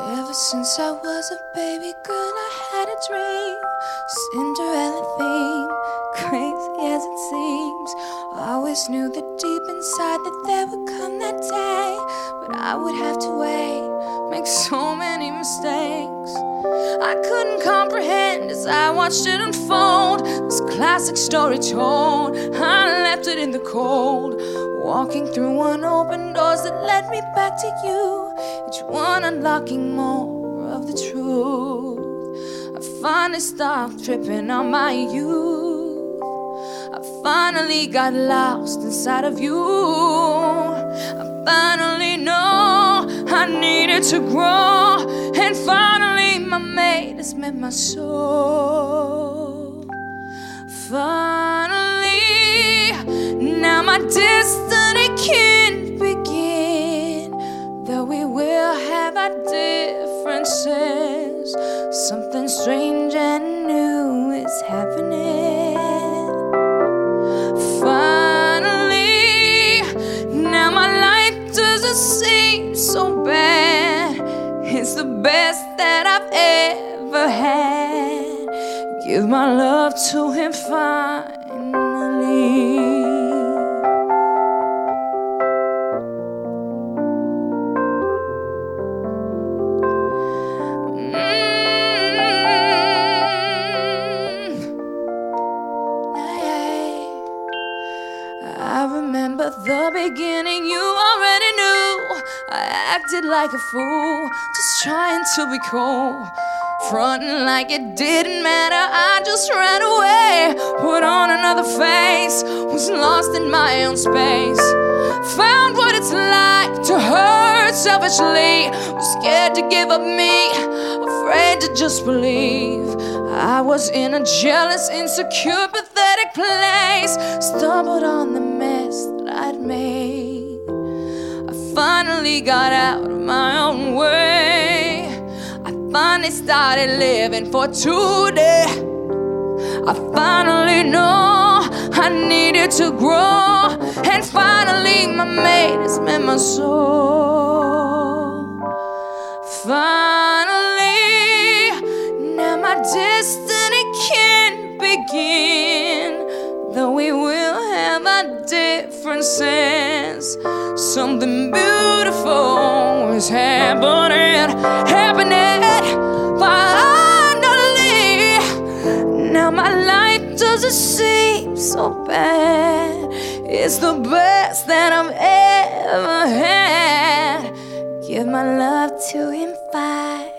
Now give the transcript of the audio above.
Ever since I was a baby girl, I had a dream. Cinderella theme, crazy as it seems. I always knew that deep inside that there would come that day, but I would have to wait, make so many mistakes. I couldn't comprehend watched it unfold. This classic story told, I left it in the cold. Walking through unopened doors that led me back to you, each one unlocking more of the truth. I finally stopped tripping on my youth. I finally got lost inside of you. I finally know I needed to grow, has met my soul. Finally, now my destiny can begin. Though we will have our differences, something strange and new is happening. Finally, now my life doesn't seem so bad. It's the best that I've ever had. Give my love to him finally. Mm. I remember the beginning, you already knew. I acted like a fool, just trying to be cool. Fronting like it didn't matter, I just ran away. Put on another face, was lost in my own space. Found what it's like to hurt selfishly. Was scared to give up me, afraid to just believe. I was in a jealous, insecure, pathetic place. Stumbled on the mess that I'd made. I finally got out of my own finally started living for today. I finally know I needed to grow, and finally my mate has met my soul. Finally, now my destiny can begin. Though we will have our differences, something beautiful is happening, my life doesn't seem so bad. It's the best that I've ever had. Give my love to him finally.